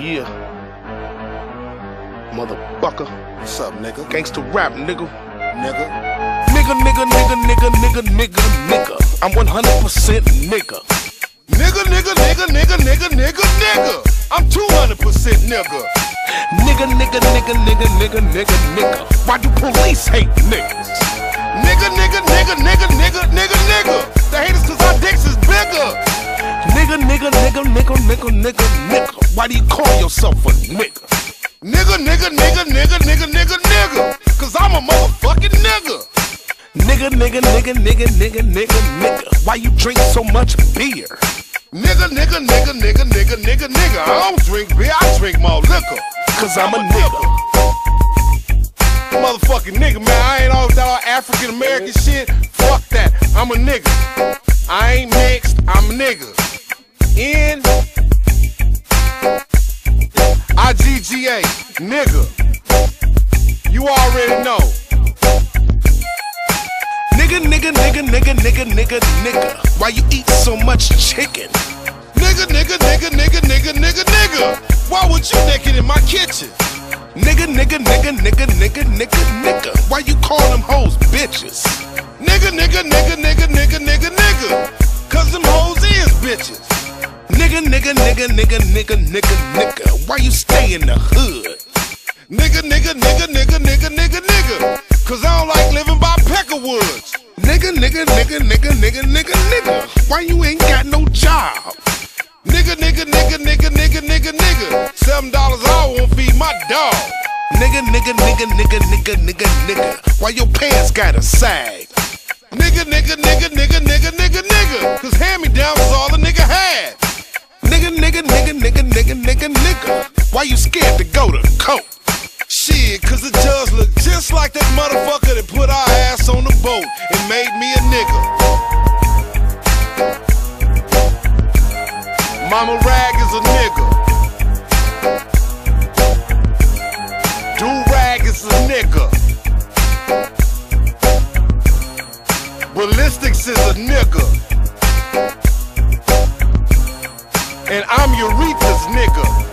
Yeah. Motherfucker. What's up, nigga? Gangsta rap, nigga. Nigga. Nigga, nigga, nigga, nigga, nigga, nigga, nigga. I'm 100% nigga. Nigga, nigga, nigga, nigga, nigga, nigga, nigga. I'm 200% nigga. Nigga, nigga, nigga, nigga, nigga, nigga, nigga. Why do police hate niggas? Nigga, nigga, nigga, nigga, nigga, nigga, nigga. Why do you call yourself a nigga? Nigga, nigga, nigga, nigga, nigga, nigga, nigga. Cause I'm a motherfucking nigga. Nigga, nigga, nigga, nigga, nigga, nigga, nigga. Why you drink so much beer? Nigga, nigga, nigga, nigga, nigga, nigga, nigga. I don't drink beer, I drink more liquor. Cause I'm a nigga. Motherfucking nigga, man. I ain't all that all African American shit. Fuck that. I'm a nigga. I ain't mixed, I'm a nigga. N nigga. You already know. Nigga, nigga, nigga, nigga, nigga, nigga, nigga. Why you eat so much chicken? Nigga, nigga, nigga, nigga, nigga, nigga, nigga. Why would you naked in my kitchen? Nigga, nigga, nigga, nigga, nigga, nigga, nigga. Why you call them hoes bitches? Nigga, nigga, nigga, nigga, nigga, nigga, nigga. Cause them hoes is bitches. Nigga, nigga, nigga, nigga, nigga, nigga, nigga. Why you stay in the hood? Nigga, nigga, nigga, nigga, nigga, nigga, nigga. Cause I don't like living by Peckerwoods. Nigga, nigga, nigga, nigga, nigga, nigga, nigga. Why you ain't got no job? Nigga, nigga, nigga, nigga, nigga, nigga, nigga. Seven dollars hour won't feed my dog. Nigga, nigga, nigga, nigga, nigga, nigga, nigga. Why your pants gotta sag? Nigga, nigga, nigga, nigga, nigga, nigga, nigga. Cause hand me down was all the nigga had. Nigga, nigga, nigga, nigga, nigga, nigga, nigga. Why you scared to go to court? Just like that motherfucker that put our ass on the boat and made me a nigga. Mama Rag is a nigga. Do Rag is a nigga. Ballistics is a nigga. And I'm Eureka's nigga.